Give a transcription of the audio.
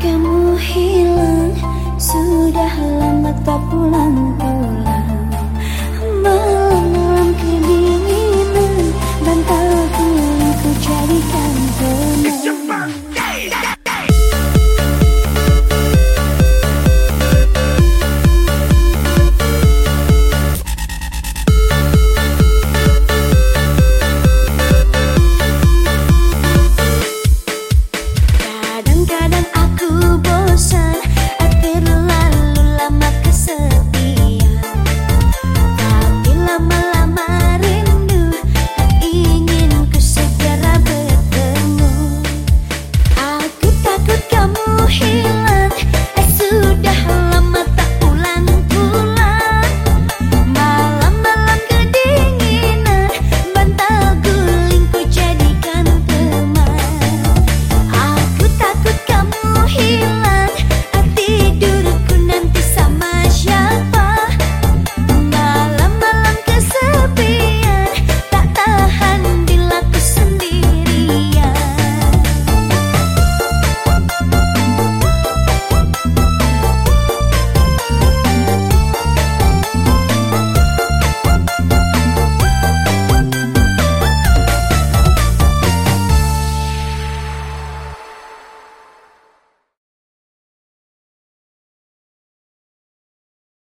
kamu hilang Sudah lama tak pulang kau.